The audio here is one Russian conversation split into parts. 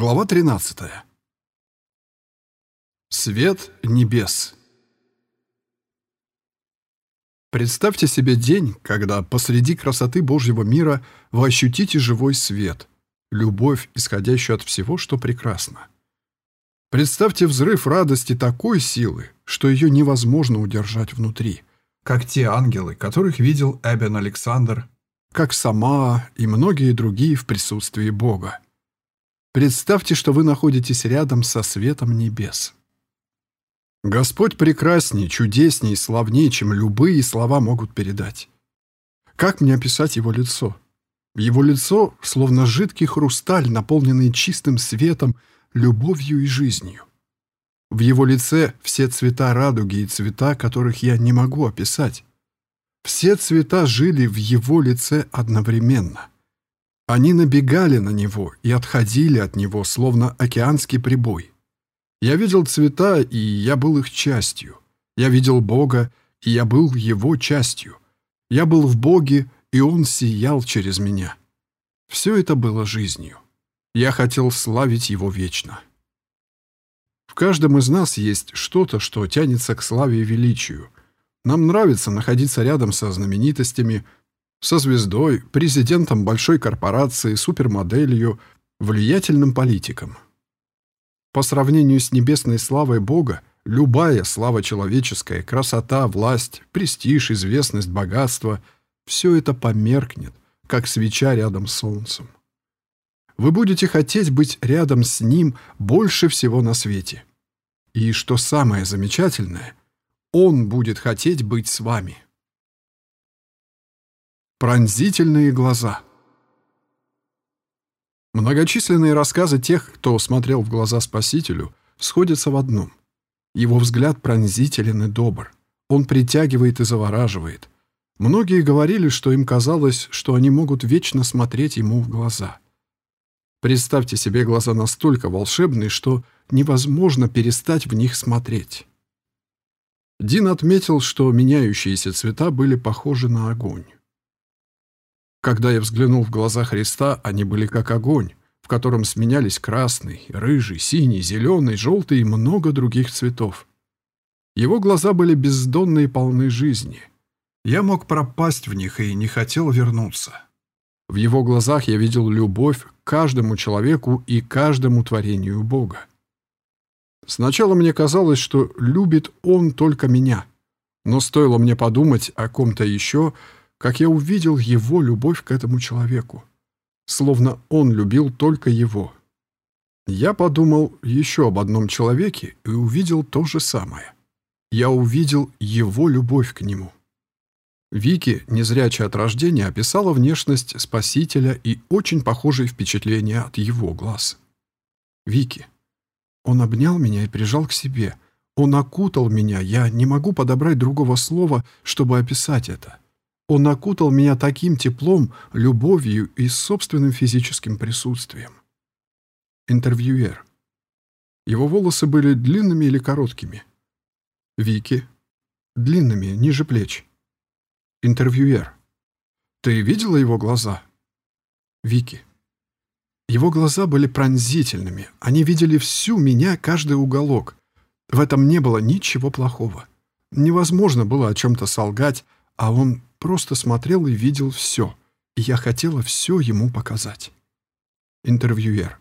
Глава 13. Свет небес. Представьте себе день, когда посреди красоты Божьего мира вы ощутите живой свет, любовь, исходящую от всего, что прекрасно. Представьте взрыв радости такой силы, что ее невозможно удержать внутри, как те ангелы, которых видел Эбен Александр, как сама и многие другие в присутствии Бога. Представьте, что вы находитесь рядом со светом небес. Господь прекрасней, чудесней, славнее, чем любые слова могут передать. Как мне описать его лицо? Его лицо словно жидкий хрусталь, наполненный чистым светом, любовью и жизнью. В его лице все цвета радуги и цвета, которых я не могу описать. Все цвета жили в его лице одновременно. Они набегали на него и отходили от него, словно океанский прибой. Я видел цвета, и я был их частью. Я видел Бога, и я был его частью. Я был в Боге, и Он сиял через меня. Все это было жизнью. Я хотел славить Его вечно. В каждом из нас есть что-то, что тянется к славе и величию. Нам нравится находиться рядом со знаменитостями – со звездой, президентом большой корпорации, супермоделью, влиятельным политиком. По сравнению с небесной славой Бога, любая слава человеческая, красота, власть, престиж, известность, богатство – все это померкнет, как свеча рядом с солнцем. Вы будете хотеть быть рядом с Ним больше всего на свете. И что самое замечательное, Он будет хотеть быть с вами. Пронзительные глаза. Многочисленные рассказы тех, кто смотрел в глаза Спасителю, сходятся в одном. Его взгляд пронзителен и добр. Он притягивает и завораживает. Многие говорили, что им казалось, что они могут вечно смотреть ему в глаза. Представьте себе глаза настолько волшебные, что невозможно перестать в них смотреть. Дин отметил, что меняющиеся цвета были похожи на огонь. Когда я взглянул в глаза Христа, они были как огонь, в котором сменялись красный, рыжий, синий, зеленый, желтый и много других цветов. Его глаза были бездонные и полны жизни. Я мог пропасть в них и не хотел вернуться. В его глазах я видел любовь к каждому человеку и каждому творению Бога. Сначала мне казалось, что любит он только меня. Но стоило мне подумать о ком-то еще, как я увидел его любовь к этому человеку. Словно он любил только его. Я подумал еще об одном человеке и увидел то же самое. Я увидел его любовь к нему. Вики, незрячая от рождения, описала внешность Спасителя и очень похожие впечатления от его глаз. Вики. Он обнял меня и прижал к себе. Он окутал меня, я не могу подобрать другого слова, чтобы описать это. Он окутал меня таким теплом, любовью и собственным физическим присутствием. Интервьюер. Его волосы были длинными или короткими? Вики. Длинными, ниже плеч. Интервьюер. Ты видела его глаза? Вики. Его глаза были пронзительными. Они видели всю меня, каждый уголок. В этом не было ничего плохого. Невозможно было о чем-то солгать, а он просто смотрел и видел все, и я хотела все ему показать. Интервьюер.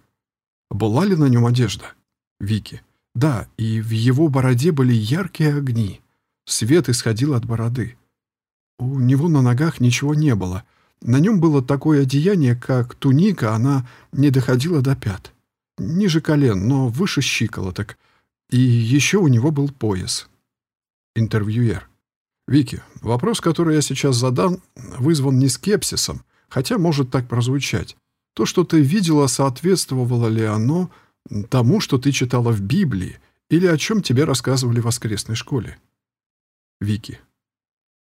Была ли на нем одежда? Вики. Да, и в его бороде были яркие огни. Свет исходил от бороды. У него на ногах ничего не было. На нем было такое одеяние, как туника, она не доходила до пят. Ниже колен, но выше щиколоток. И еще у него был пояс. Интервьюер. Вики, вопрос, который я сейчас задам, вызван не скепсисом, хотя может так прозвучать. То, что ты видела, соответствовало ли оно тому, что ты читала в Библии, или о чем тебе рассказывали в воскресной школе? Вики.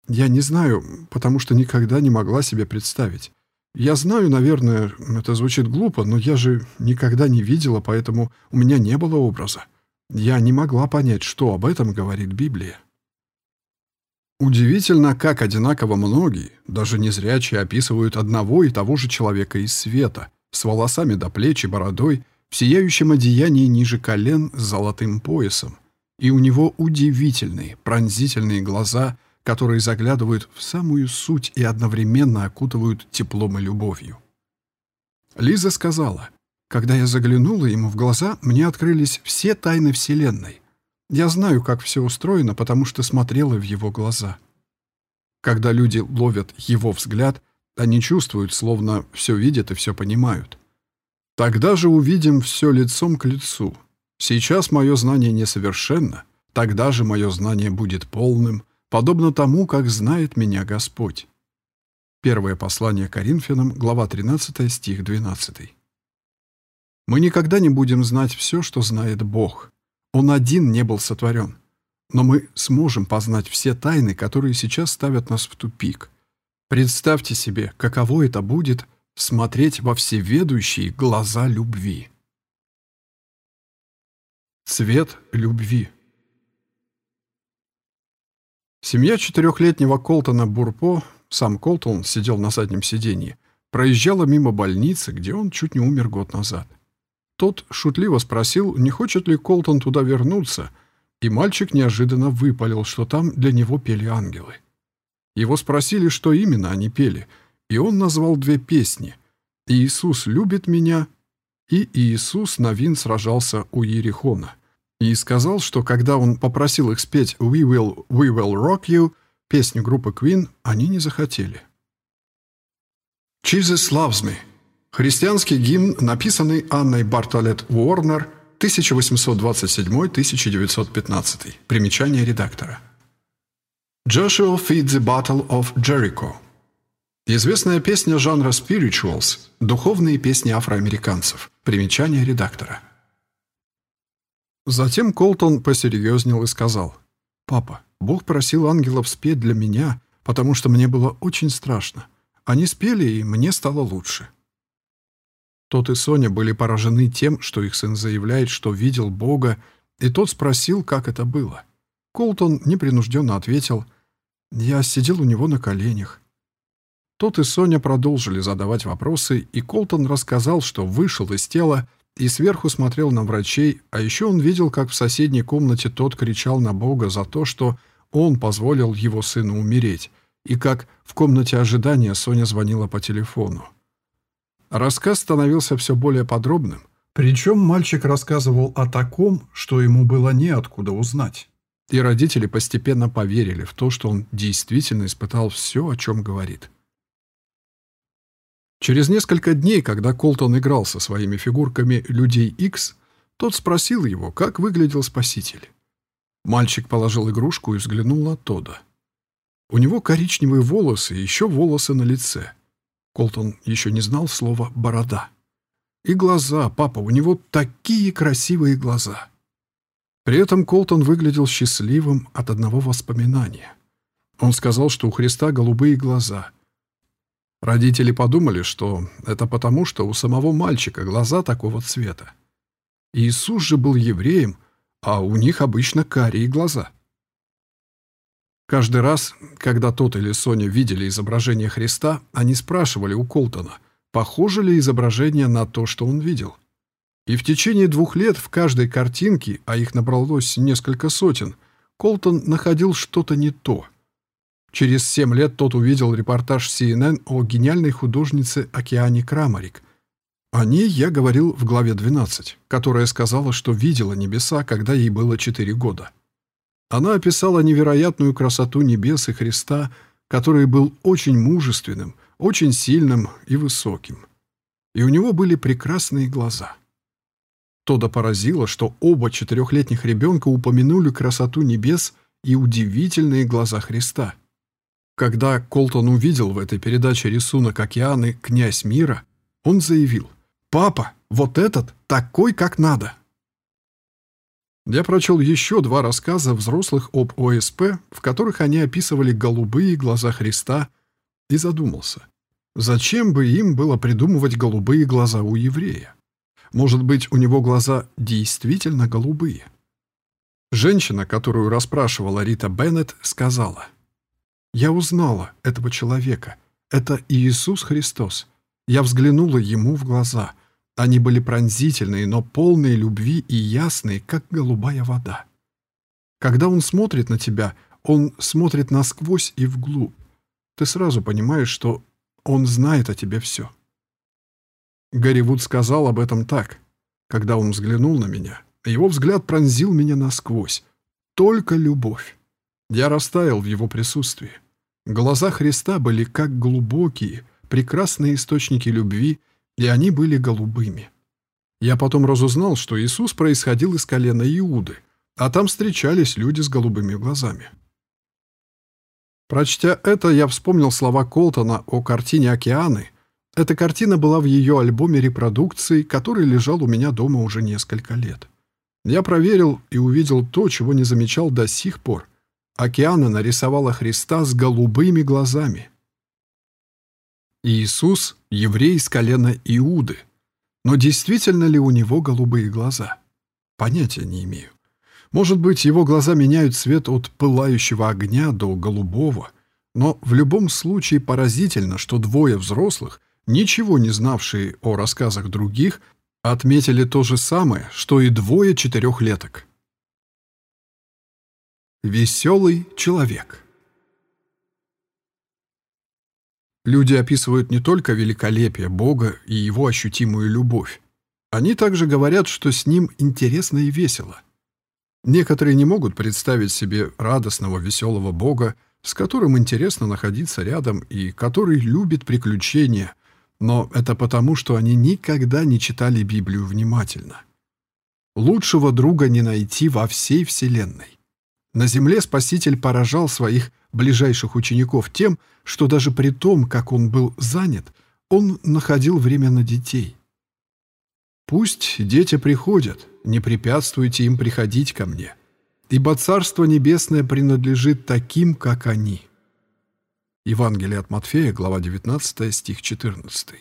Я не знаю, потому что никогда не могла себе представить. Я знаю, наверное, это звучит глупо, но я же никогда не видела, поэтому у меня не было образа. Я не могла понять, что об этом говорит Библия. Удивительно, как одинаково многие, даже незрячие, описывают одного и того же человека из света, с волосами до плеч и бородой, в сияющем одеянии ниже колен с золотым поясом, и у него удивительные, пронзительные глаза, которые заглядывают в самую суть и одновременно окутывают теплом и любовью. Лиза сказала, «Когда я заглянула ему в глаза, мне открылись все тайны Вселенной. Я знаю, как все устроено, потому что смотрела в его глаза». Когда люди ловят его взгляд, они чувствуют, словно все видят и все понимают. Тогда же увидим все лицом к лицу. Сейчас мое знание несовершенно, тогда же мое знание будет полным, подобно тому, как знает меня Господь. Первое послание Коринфянам, глава 13, стих 12. Мы никогда не будем знать все, что знает Бог. Он один не был сотворен. Но мы сможем познать все тайны, которые сейчас ставят нас в тупик. Представьте себе, каково это будет смотреть во всеведущие глаза любви. Цвет любви Семья четырехлетнего Колтона Бурпо, сам Колтон сидел на заднем сиденье, проезжала мимо больницы, где он чуть не умер год назад. Тот шутливо спросил, не хочет ли Колтон туда вернуться – и мальчик неожиданно выпалил, что там для него пели ангелы. Его спросили, что именно они пели, и он назвал две песни «Иисус любит меня» и «Иисус Новин сражался у Ерихона». И сказал, что когда он попросил их спеть «We will, we will rock you», песню группы Queen, они не захотели. «Jesus loves me» — христианский гимн, написанный Анной Бартолет Уорнер — 1827-1915. Примечание редактора. Joshua Feed the Battle of Jericho. Известная песня жанра spirituals, духовные песни афроамериканцев. Примечание редактора. Затем Колтон посерьезнел и сказал, «Папа, Бог просил ангелов спеть для меня, потому что мне было очень страшно. Они спели, и мне стало лучше». Тот и Соня были поражены тем, что их сын заявляет, что видел Бога, и тот спросил, как это было. Колтон непринужденно ответил, «Я сидел у него на коленях». Тот и Соня продолжили задавать вопросы, и Колтон рассказал, что вышел из тела и сверху смотрел на врачей, а еще он видел, как в соседней комнате тот кричал на Бога за то, что он позволил его сыну умереть, и как в комнате ожидания Соня звонила по телефону. Рассказ становился все более подробным, причем мальчик рассказывал о таком, что ему было неоткуда узнать. И родители постепенно поверили в то, что он действительно испытал все, о чем говорит. Через несколько дней, когда Колтон играл со своими фигурками «Людей X, тот спросил его, как выглядел Спаситель. Мальчик положил игрушку и взглянул на Тода. У него коричневые волосы и еще волосы на лице. Колтон еще не знал слова «борода». И глаза, папа, у него такие красивые глаза. При этом Колтон выглядел счастливым от одного воспоминания. Он сказал, что у Христа голубые глаза. Родители подумали, что это потому, что у самого мальчика глаза такого цвета. Иисус же был евреем, а у них обычно карие глаза. Каждый раз, когда тот или Соня видели изображение Христа, они спрашивали у Колтона, похоже ли изображение на то, что он видел. И в течение двух лет в каждой картинке, а их набралось несколько сотен, Колтон находил что-то не то. Через семь лет тот увидел репортаж CNN о гениальной художнице Океане Крамарик. О ней я говорил в главе 12, которая сказала, что видела небеса, когда ей было 4 года. Она описала невероятную красоту небес и Христа, который был очень мужественным, очень сильным и высоким. И у него были прекрасные глаза. Тода поразило, что оба четырехлетних ребенка упомянули красоту небес и удивительные глаза Христа. Когда Колтон увидел в этой передаче рисунок океаны «Князь мира», он заявил «Папа, вот этот такой, как надо». Я прочел еще два рассказа взрослых об ОСП, в которых они описывали голубые глаза Христа, и задумался, зачем бы им было придумывать голубые глаза у еврея? Может быть, у него глаза действительно голубые? Женщина, которую расспрашивала Рита Беннет, сказала, «Я узнала этого человека. Это Иисус Христос. Я взглянула ему в глаза. Они были пронзительные, но полные любви и ясные, как голубая вода. Когда он смотрит на тебя, он смотрит насквозь и вглубь. Ты сразу понимаешь, что он знает о тебе все. Гарри сказал об этом так. Когда он взглянул на меня, его взгляд пронзил меня насквозь. Только любовь. Я растаял в его присутствии. Глаза Христа были как глубокие, прекрасные источники любви, и они были голубыми. Я потом разузнал, что Иисус происходил из колена Иуды, а там встречались люди с голубыми глазами. Прочтя это, я вспомнил слова Колтона о картине «Океаны». Эта картина была в ее альбоме репродукции, который лежал у меня дома уже несколько лет. Я проверил и увидел то, чего не замечал до сих пор. Океана нарисовала Христа с голубыми глазами. Иисус — еврей из колена Иуды. Но действительно ли у него голубые глаза? Понятия не имею. Может быть, его глаза меняют цвет от пылающего огня до голубого, но в любом случае поразительно, что двое взрослых, ничего не знавшие о рассказах других, отметили то же самое, что и двое четырехлеток. Веселый человек Люди описывают не только великолепие Бога и его ощутимую любовь. Они также говорят, что с ним интересно и весело. Некоторые не могут представить себе радостного, веселого Бога, с которым интересно находиться рядом и который любит приключения, но это потому, что они никогда не читали Библию внимательно. Лучшего друга не найти во всей Вселенной. На земле Спаситель поражал своих ближайших учеников тем, что даже при том, как он был занят, он находил время на детей. «Пусть дети приходят, не препятствуйте им приходить ко мне, ибо Царство Небесное принадлежит таким, как они». Евангелие от Матфея, глава 19, стих 14.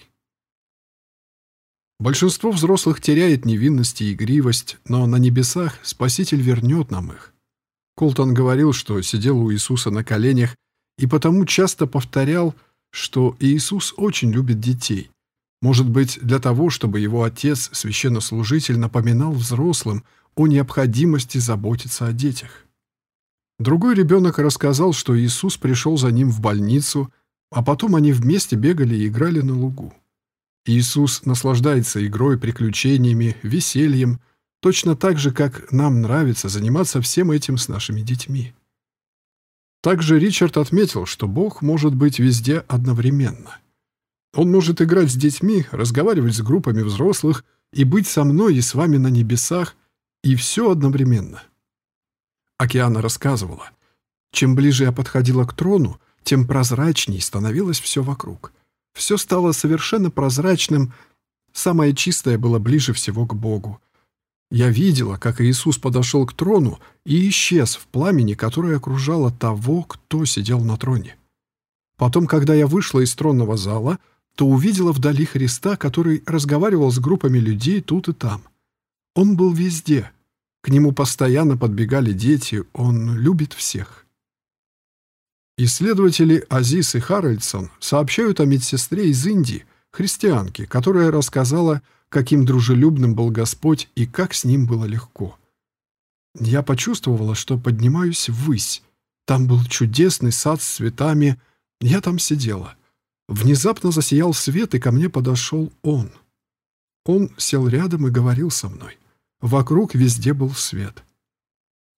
Большинство взрослых теряет невинность и игривость, но на небесах Спаситель вернет нам их. Колтон говорил, что сидел у Иисуса на коленях и потому часто повторял, что Иисус очень любит детей. Может быть, для того, чтобы его отец, священнослужитель, напоминал взрослым о необходимости заботиться о детях. Другой ребенок рассказал, что Иисус пришел за ним в больницу, а потом они вместе бегали и играли на лугу. Иисус наслаждается игрой, приключениями, весельем, Точно так же, как нам нравится заниматься всем этим с нашими детьми. Также Ричард отметил, что Бог может быть везде одновременно. Он может играть с детьми, разговаривать с группами взрослых и быть со мной и с вами на небесах, и все одновременно. Океана рассказывала, чем ближе я подходила к трону, тем прозрачней становилось все вокруг. Все стало совершенно прозрачным, самое чистое было ближе всего к Богу. Я видела, как Иисус подошел к трону и исчез в пламени, которое окружало того, кто сидел на троне. Потом, когда я вышла из тронного зала, то увидела вдали Христа, который разговаривал с группами людей тут и там. Он был везде. К нему постоянно подбегали дети, он любит всех. Исследователи Азис и Харальдсон сообщают о медсестре из Индии, христианке, которая рассказала каким дружелюбным был Господь и как с ним было легко. Я почувствовала, что поднимаюсь ввысь. Там был чудесный сад с цветами. Я там сидела. Внезапно засиял свет, и ко мне подошел он. Он сел рядом и говорил со мной. Вокруг везде был свет.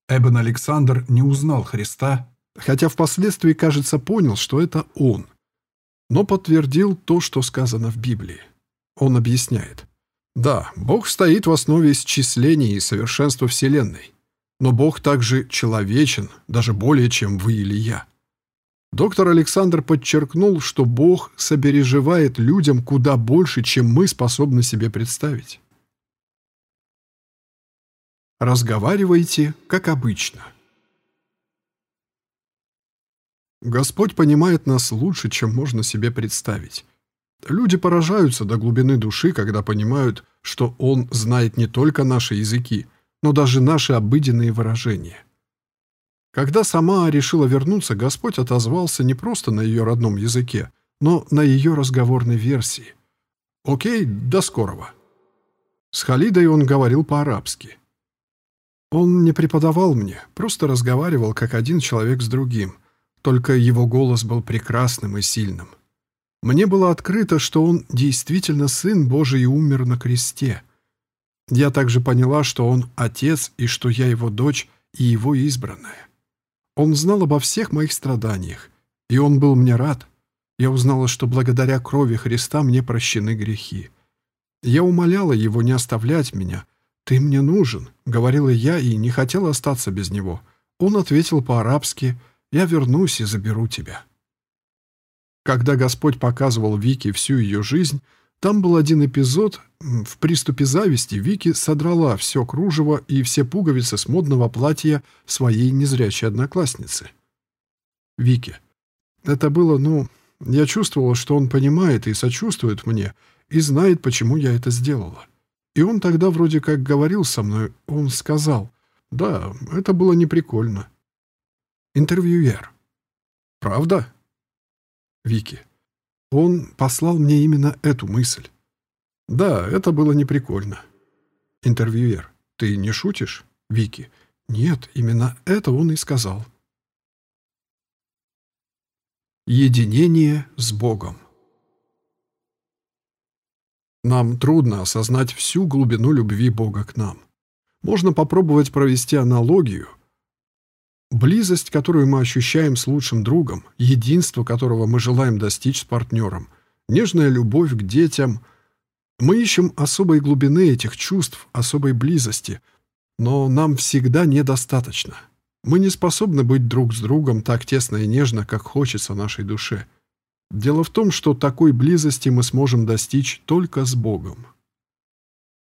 Эбен Александр не узнал Христа, хотя впоследствии, кажется, понял, что это он, но подтвердил то, что сказано в Библии. Он объясняет. Да, Бог стоит в основе исчисления и совершенства Вселенной. Но Бог также человечен, даже более, чем вы или я. Доктор Александр подчеркнул, что Бог собереживает людям куда больше, чем мы способны себе представить. Разговаривайте, как обычно. Господь понимает нас лучше, чем можно себе представить. Люди поражаются до глубины души, когда понимают, что Он знает не только наши языки, но даже наши обыденные выражения. Когда сама решила вернуться, Господь отозвался не просто на ее родном языке, но на ее разговорной версии. «Окей, до скорого». С Халидой он говорил по-арабски. Он не преподавал мне, просто разговаривал как один человек с другим, только его голос был прекрасным и сильным. Мне было открыто, что он действительно Сын Божий и умер на кресте. Я также поняла, что он Отец и что я его дочь и его избранная. Он знал обо всех моих страданиях, и он был мне рад. Я узнала, что благодаря крови Христа мне прощены грехи. Я умоляла его не оставлять меня. «Ты мне нужен», — говорила я и не хотела остаться без него. Он ответил по-арабски «Я вернусь и заберу тебя». Когда Господь показывал Вике всю ее жизнь, там был один эпизод, в приступе зависти Вики содрала все кружево и все пуговицы с модного платья своей незрячей одноклассницы. Вики. Это было, ну, я чувствовала, что он понимает и сочувствует мне, и знает, почему я это сделала. И он тогда вроде как говорил со мной, он сказал, да, это было неприкольно. Интервьюер. Правда? Вики. Он послал мне именно эту мысль. Да, это было неприкольно. Интервьюер. Ты не шутишь? Вики. Нет, именно это он и сказал. Единение с Богом. Нам трудно осознать всю глубину любви Бога к нам. Можно попробовать провести аналогию – Близость, которую мы ощущаем с лучшим другом, единство, которого мы желаем достичь с партнером, нежная любовь к детям. Мы ищем особой глубины этих чувств, особой близости, но нам всегда недостаточно. Мы не способны быть друг с другом так тесно и нежно, как хочется нашей душе. Дело в том, что такой близости мы сможем достичь только с Богом.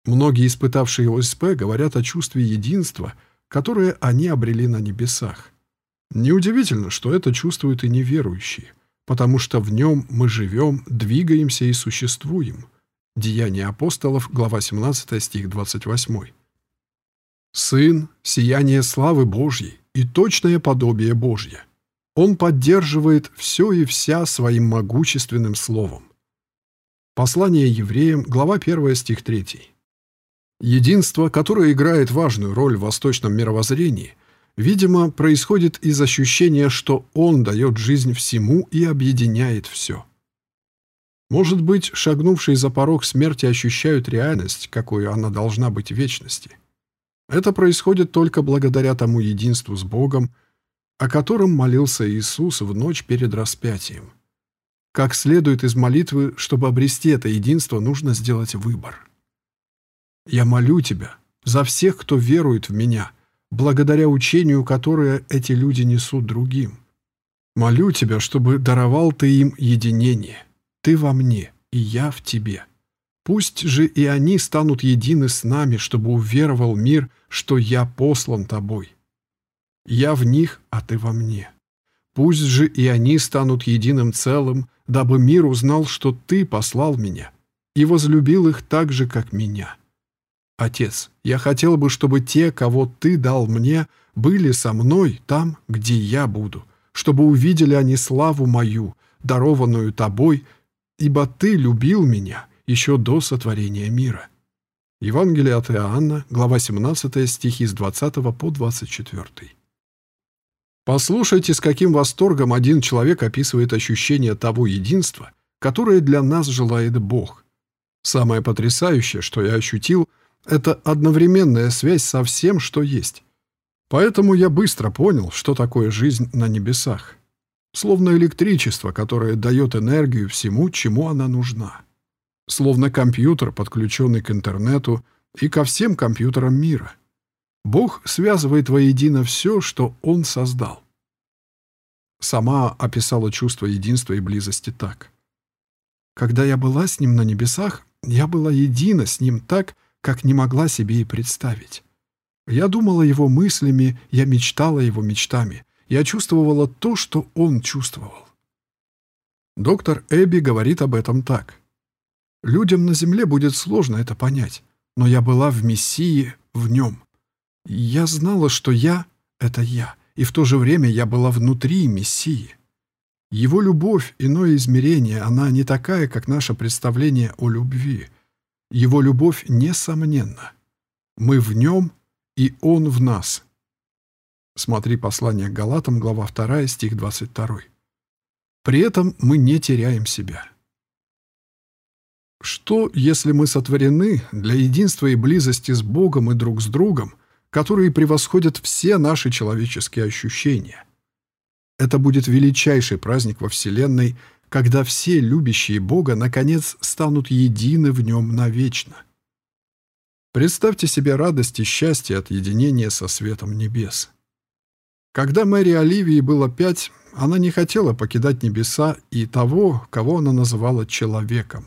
Многие испытавшие ОСП говорят о чувстве единства – которые они обрели на небесах. Неудивительно, что это чувствуют и неверующие, потому что в нем мы живем, двигаемся и существуем. Деяния апостолов, глава 17, стих 28. Сын — сияние славы Божьей и точное подобие Божье. Он поддерживает все и вся своим могущественным словом. Послание евреям, глава 1, стих 3. Единство, которое играет важную роль в восточном мировоззрении, видимо, происходит из ощущения, что он дает жизнь всему и объединяет все. Может быть, шагнувшие за порог смерти ощущают реальность, какой она должна быть в вечности. Это происходит только благодаря тому единству с Богом, о котором молился Иисус в ночь перед распятием. Как следует из молитвы, чтобы обрести это единство, нужно сделать выбор. Я молю Тебя за всех, кто верует в меня, благодаря учению, которое эти люди несут другим. Молю Тебя, чтобы даровал Ты им единение. Ты во мне, и я в Тебе. Пусть же и они станут едины с нами, чтобы уверовал мир, что я послан Тобой. Я в них, а Ты во мне. Пусть же и они станут единым целым, дабы мир узнал, что Ты послал меня и возлюбил их так же, как меня. Отец, я хотел бы, чтобы те, кого Ты дал мне, были со мной там, где я буду, чтобы увидели они славу мою, дарованную Тобой, ибо Ты любил меня еще до сотворения мира». Евангелие от Иоанна, глава 17, стихи с 20 по 24. Послушайте, с каким восторгом один человек описывает ощущение того единства, которое для нас желает Бог. Самое потрясающее, что я ощутил – это одновременная связь со всем, что есть. Поэтому я быстро понял, что такое жизнь на небесах. Словно электричество, которое дает энергию всему, чему она нужна. Словно компьютер, подключенный к интернету и ко всем компьютерам мира. Бог связывает воедино все, что Он создал. Сама описала чувство единства и близости так. «Когда я была с Ним на небесах, я была едина с Ним так, как не могла себе и представить. Я думала его мыслями, я мечтала его мечтами. Я чувствовала то, что он чувствовал. Доктор Эбби говорит об этом так. «Людям на Земле будет сложно это понять, но я была в Мессии, в нем. Я знала, что я — это я, и в то же время я была внутри Мессии. Его любовь — иное измерение, она не такая, как наше представление о любви — Его любовь несомненна. Мы в нем, и он в нас. Смотри послание к Галатам, глава 2, стих 22. При этом мы не теряем себя. Что, если мы сотворены для единства и близости с Богом и друг с другом, которые превосходят все наши человеческие ощущения? Это будет величайший праздник во Вселенной, когда все любящие Бога наконец станут едины в Нем навечно. Представьте себе радость и счастье от единения со светом небес. Когда Мэри Оливии было пять, она не хотела покидать небеса и того, кого она называла человеком.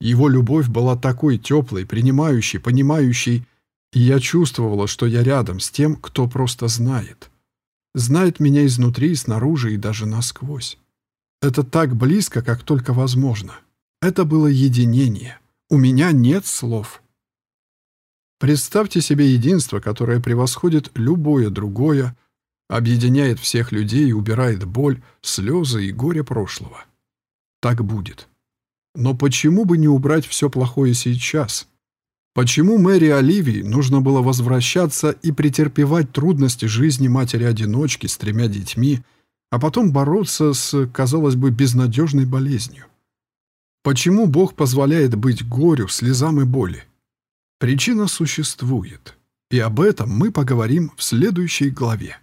Его любовь была такой теплой, принимающей, понимающей, и я чувствовала, что я рядом с тем, кто просто знает. Знает меня изнутри, снаружи и даже насквозь. Это так близко, как только возможно. Это было единение. У меня нет слов. Представьте себе единство, которое превосходит любое другое, объединяет всех людей и убирает боль, слезы и горе прошлого. Так будет. Но почему бы не убрать все плохое сейчас? Почему Мэри Оливии нужно было возвращаться и претерпевать трудности жизни матери-одиночки с тремя детьми, а потом бороться с, казалось бы, безнадежной болезнью? Почему Бог позволяет быть горю, слезам и боли? Причина существует, и об этом мы поговорим в следующей главе.